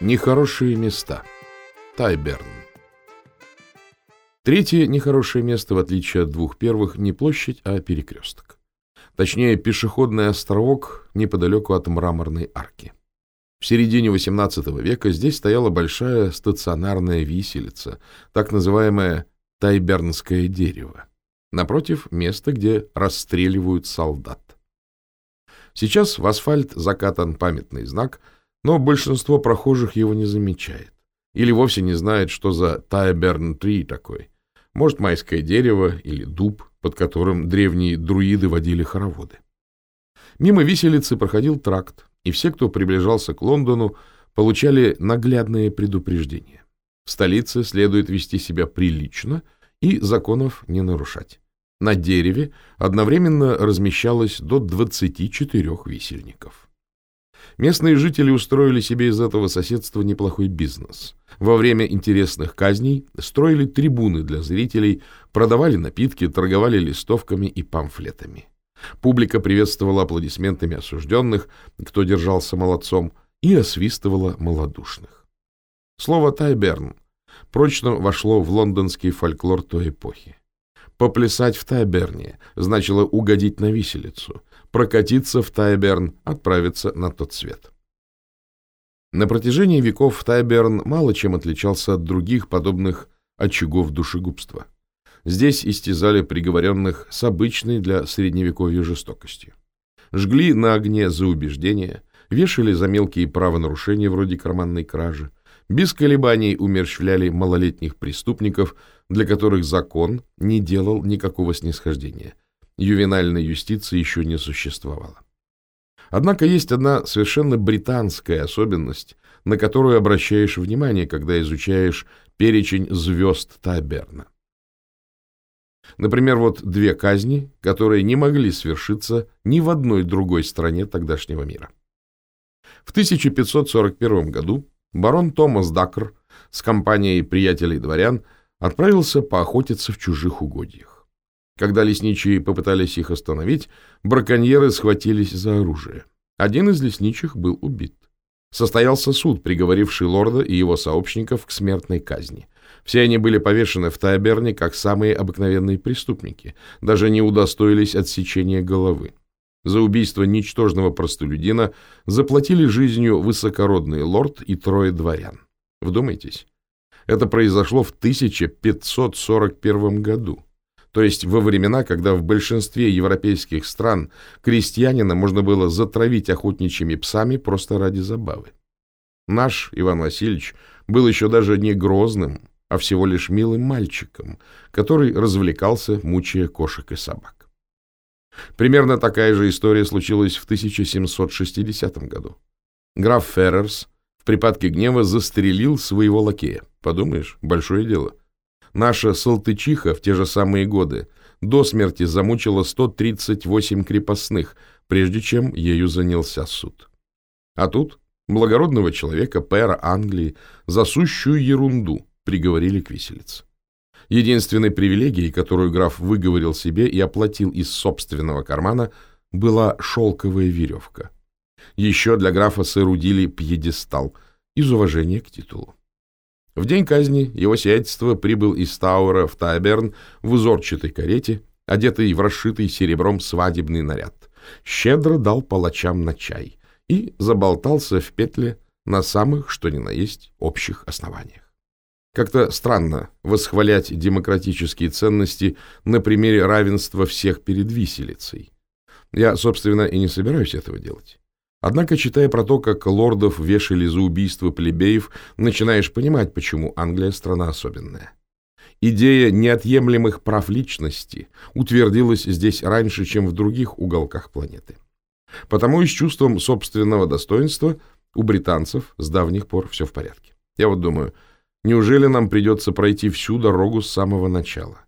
Нехорошие места. Тайберн. Третье нехорошее место, в отличие от двух первых, не площадь, а перекресток. Точнее, пешеходный островок неподалеку от мраморной арки. В середине XVIII века здесь стояла большая стационарная виселица, так называемое Тайбернское дерево. Напротив — место, где расстреливают солдат. Сейчас в асфальт закатан памятный знак — но большинство прохожих его не замечает. Или вовсе не знает, что за Тайберн-3 такой. Может, майское дерево или дуб, под которым древние друиды водили хороводы. Мимо виселицы проходил тракт, и все, кто приближался к Лондону, получали наглядные предупреждения. В столице следует вести себя прилично и законов не нарушать. На дереве одновременно размещалось до 24 висельников. Местные жители устроили себе из этого соседства неплохой бизнес. Во время интересных казней строили трибуны для зрителей, продавали напитки, торговали листовками и памфлетами. Публика приветствовала аплодисментами осужденных, кто держался молодцом, и освистывала малодушных. Слово «тайберн» прочно вошло в лондонский фольклор той эпохи. Поплясать в Тайберне значило угодить на виселицу, прокатиться в Тайберн, отправиться на тот свет. На протяжении веков Тайберн мало чем отличался от других подобных очагов душегубства. Здесь истязали приговоренных с обычной для средневековья жестокостью. Жгли на огне за убеждения, вешали за мелкие правонарушения вроде карманной кражи, без колебаний умерщвляли малолетних преступников, для которых закон не делал никакого снисхождения – ювенальной юстиции еще не существовало. Однако есть одна совершенно британская особенность, на которую обращаешь внимание, когда изучаешь перечень звезд Таберна. Например, вот две казни, которые не могли свершиться ни в одной другой стране тогдашнего мира. В 1541 году барон Томас Дакр с компанией приятелей дворян отправился поохотиться в чужих угодьях. Когда лесничие попытались их остановить, браконьеры схватились за оружие. Один из лесничих был убит. Состоялся суд, приговоривший лорда и его сообщников к смертной казни. Все они были повешены в Тайберне как самые обыкновенные преступники, даже не удостоились отсечения головы. За убийство ничтожного простолюдина заплатили жизнью высокородный лорд и трое дворян. Вдумайтесь, это произошло в 1541 году то есть во времена, когда в большинстве европейских стран крестьянина можно было затравить охотничьими псами просто ради забавы. Наш Иван Васильевич был еще даже не грозным, а всего лишь милым мальчиком, который развлекался, мучая кошек и собак. Примерно такая же история случилась в 1760 году. Граф Феррерс в припадке гнева застрелил своего лакея. Подумаешь, большое дело. Наша Салтычиха в те же самые годы до смерти замучила 138 крепостных, прежде чем ею занялся суд. А тут благородного человека, пэра Англии, за сущую ерунду приговорили к виселице. Единственной привилегией, которую граф выговорил себе и оплатил из собственного кармана, была шелковая веревка. Еще для графа соорудили пьедестал из уважения к титулу. В день казни его сиятельство прибыл из Тауэра в Тайберн в узорчатой карете, одетый в расшитый серебром свадебный наряд, щедро дал палачам на чай и заболтался в петле на самых, что ни на есть, общих основаниях. Как-то странно восхвалять демократические ценности на примере равенства всех перед виселицей. Я, собственно, и не собираюсь этого делать. Однако, читая про то, как лордов вешали за убийство плебеев, начинаешь понимать, почему Англия страна особенная. Идея неотъемлемых прав личности утвердилась здесь раньше, чем в других уголках планеты. Потому и с чувством собственного достоинства у британцев с давних пор все в порядке. Я вот думаю, неужели нам придется пройти всю дорогу с самого начала?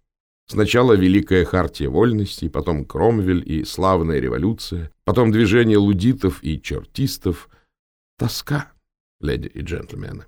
Сначала Великая Хартия Вольностей, потом Кромвель и Славная Революция, потом движение лудитов и чертистов. Тоска, леди и джентльмены.